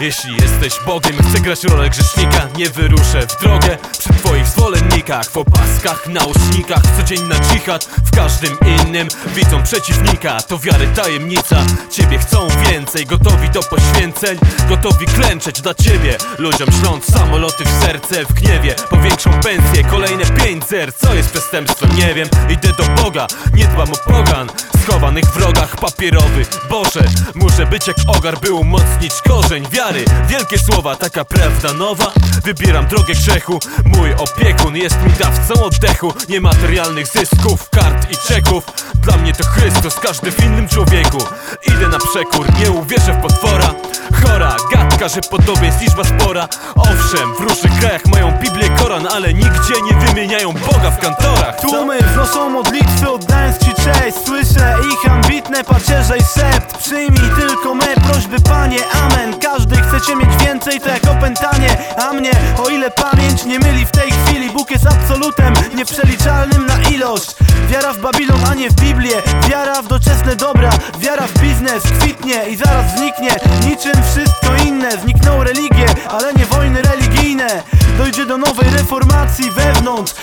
Jeśli jesteś Bogiem, chcę grać rolę grzesznika Nie wyruszę w drogę przy twoich zwolennikach. W opaskach, nausznikach, codzienna dżihad W każdym innym widzą przeciwnika. To wiary tajemnica, ciebie chcą więcej. Gotowi do poświęceń, gotowi klęczeć dla ciebie. Ludziom śląc samoloty w serce W gniewie. Po większą pensję, kolejne pięć zer. Co jest przestępstwem? Nie wiem, idę do Boga. Nie dbam o pogan Schowanych w rogach papierowy Boże, muszę być jak ogar By umocnić korzeń wiary. Wielkie słowa, taka prawda nowa. Wybieram drogę grzechu. Mój opiekun jest mi dawcą oddechu. Niematerialnych zysków, kart i czeków. Dla mnie to Chrystus, każdy w innym człowieku. Idę na przekór, nie uwierzę w potwora. Chora, gadka, że podobieństw liczba spora. Owszem, w różnych krajach mają Biblię, Koran Ale nigdzie nie wymieniają Boga w kantorach. Co? Tłumy wznoszą modlitwy oddając Słyszę ich ambitne pacierze i sept Przyjmij tylko me prośby Panie, amen. Każdy chcecie mieć więcej, to jak opętanie. A mnie, o ile pamięć nie myli w tej chwili Bóg jest absolutem, nieprzeliczalnym na ilość. Wiara w Babilon, a nie w Biblię. Wiara w doczesne dobra Wiara w biznes kwitnie i zaraz zniknie. Niczym wszystko inne Znikną religie, ale nie wojny religijne. Dojdzie do nowej reformacji wewnątrz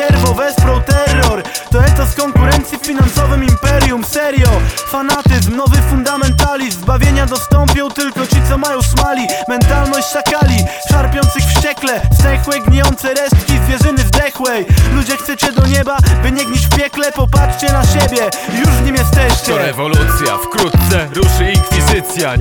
ścierwo wesprą terror. To etos konkurencji w finansowym imperium Serio, fanatyzm, nowy fundamentalizm. Zbawienia dostąpią tylko ci co mają szmali Mentalność szakali, szarpiących wściekle. Zdechłe, gnijące resztki zwierzyny zdechłej. Ludzie chcecie do nieba, by nie gnić w piekle. Popatrzcie na siebie, już w nim To jesteście rewolucja, wkrótce ruszy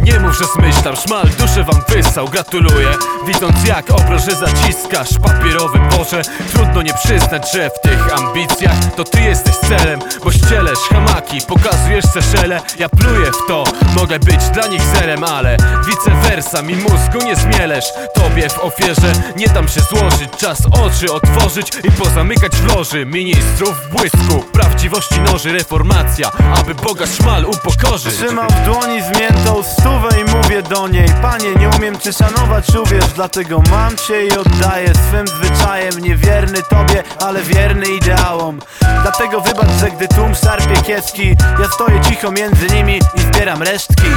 Nie mów, że zmyślam, szmal duszę wam wysał Gratuluję, widząc jak obroże zaciskasz Papierowy Boże, trudno nie przyznać, że w tych ambicjach To ty jesteś celem, bo ścielesz hamaki Pokazujesz Seszele, ja pluję w to Mogę być dla nich zerem, ale vice versa Mi mózgu nie zmielesz, tobie w ofierze Nie dam się złożyć, czas oczy otworzyć I pozamykać w loży. Ministrów w błysku Prawdziwości noży reformacja, aby Boga szmal upokorzyć. Trzymam w dłoni zmiętą stówę i mówię do niej Panie, nie umiem Cię szanować, uwierz Dlatego mam Cię i oddaję swym zwyczajem. Niewierny Tobie, ale wierny ideałom. Dlatego wybacz, że gdy tłum szarpie kieski Ja stoję cicho między nimi i zbieram resztki